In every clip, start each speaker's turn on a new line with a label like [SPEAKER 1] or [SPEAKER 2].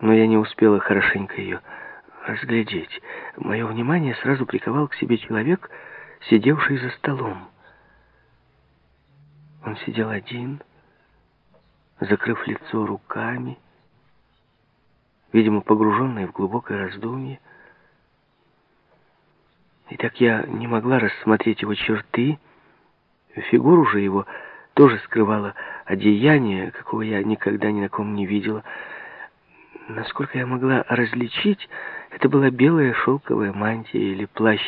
[SPEAKER 1] но я не успела хорошенько ее разглядеть. Мое внимание сразу приковал к себе человек, сидевший за столом. Он сидел один, закрыв лицо руками, видимо, погруженный в глубокое раздумье. И так я не могла рассмотреть его черты, фигуру же его тоже скрывало одеяние, какого я никогда ни на ком не видела. Насколько я могла различить, это была белая шелковая мантия или плащ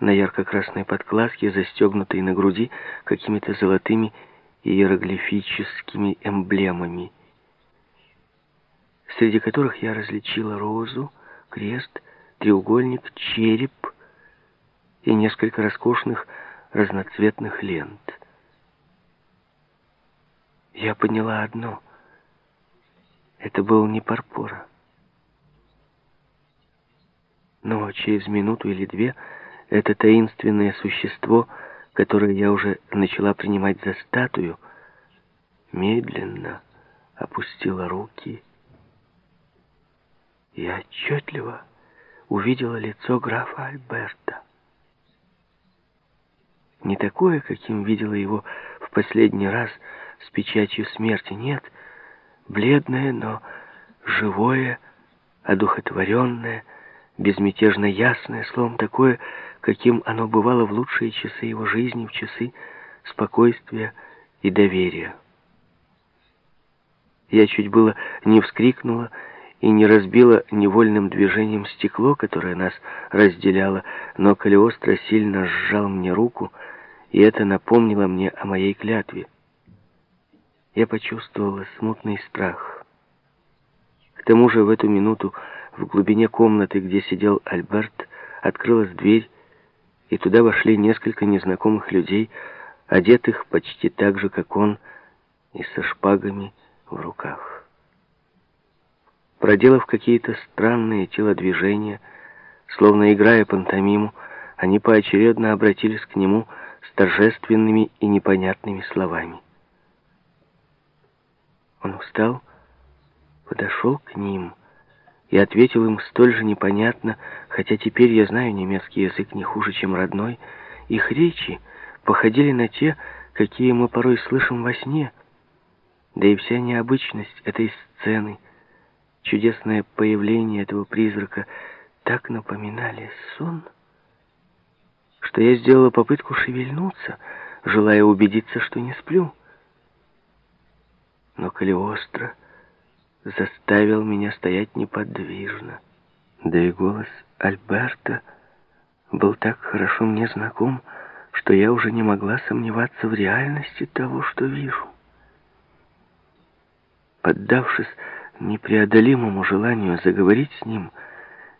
[SPEAKER 1] на ярко-красной подкладке, застегнутый на груди какими-то золотыми иероглифическими эмблемами, среди которых я различила розу, крест, треугольник, череп и несколько роскошных разноцветных лент. Я поняла одно. Это был не Парпора. Но через минуту или две это таинственное существо, которое я уже начала принимать за статую, медленно опустило руки и отчетливо увидела лицо графа Альберта. Не такое, каким видела его в последний раз с печатью смерти, нет, бледное, но живое, одухотворенное, безмятежно ясное, словом, такое, каким оно бывало в лучшие часы его жизни, в часы спокойствия и доверия. Я чуть было не вскрикнула и не разбила невольным движением стекло, которое нас разделяло, но Калиостро сильно сжал мне руку, и это напомнило мне о моей клятве. Я почувствовала смутный страх. К тому же в эту минуту в глубине комнаты, где сидел Альберт, открылась дверь, и туда вошли несколько незнакомых людей, одетых почти так же, как он, и со шпагами в руках. Проделав какие-то странные телодвижения, словно играя пантомиму, они поочередно обратились к нему с торжественными и непонятными словами. Он встал, подошел к ним и ответил им столь же непонятно, хотя теперь я знаю немецкий язык не хуже, чем родной. Их речи походили на те, какие мы порой слышим во сне, да и вся необычность этой сцены, чудесное появление этого призрака так напоминали сон, что я сделала попытку шевельнуться, желая убедиться, что не сплю. Но Калиостро заставил меня стоять неподвижно. Да и голос Альберта был так хорошо мне знаком, что я уже не могла сомневаться в реальности того, что вижу. Поддавшись непреодолимому желанию заговорить с ним,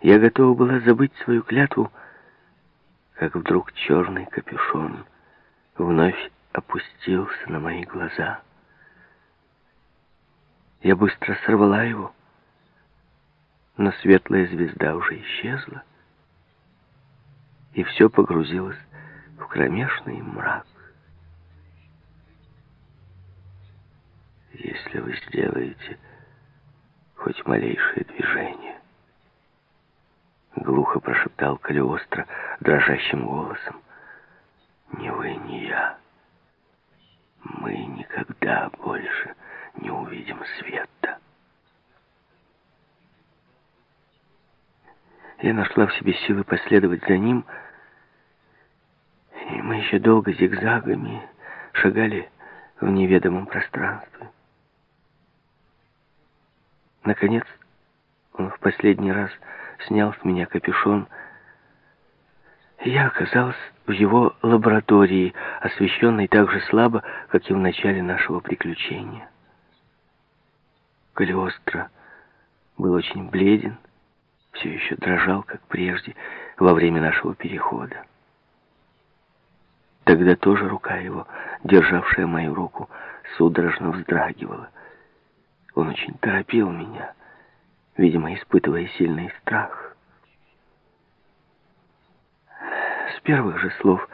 [SPEAKER 1] я готова была забыть свою клятву, как вдруг черный капюшон вновь опустился на мои глаза. Я быстро сорвала его, но светлая звезда уже исчезла, и все погрузилось в кромешный мрак. Если вы сделаете хоть малейшее движение, глухо прошептал Калиостро дрожащим голосом, ни вы, ни я, мы никогда больше не увидим света. Я нашла в себе силы последовать за ним, и мы еще долго зигзагами шагали в неведомом пространстве. Наконец, он в последний раз снял с меня капюшон, и я оказалась в его лаборатории, освещенной так же слабо, как и в начале нашего приключения. Калиостро был очень бледен, все еще дрожал, как прежде, во время нашего перехода. Тогда тоже рука его, державшая мою руку, судорожно вздрагивала. Он очень торопил меня, видимо, испытывая сильный страх. С первых же слов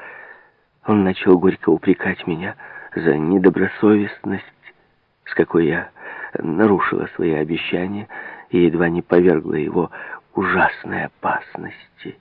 [SPEAKER 1] он начал горько упрекать меня за недобросовестность, с какой я нарушила свои обещания и едва не повергла его ужасной опасности.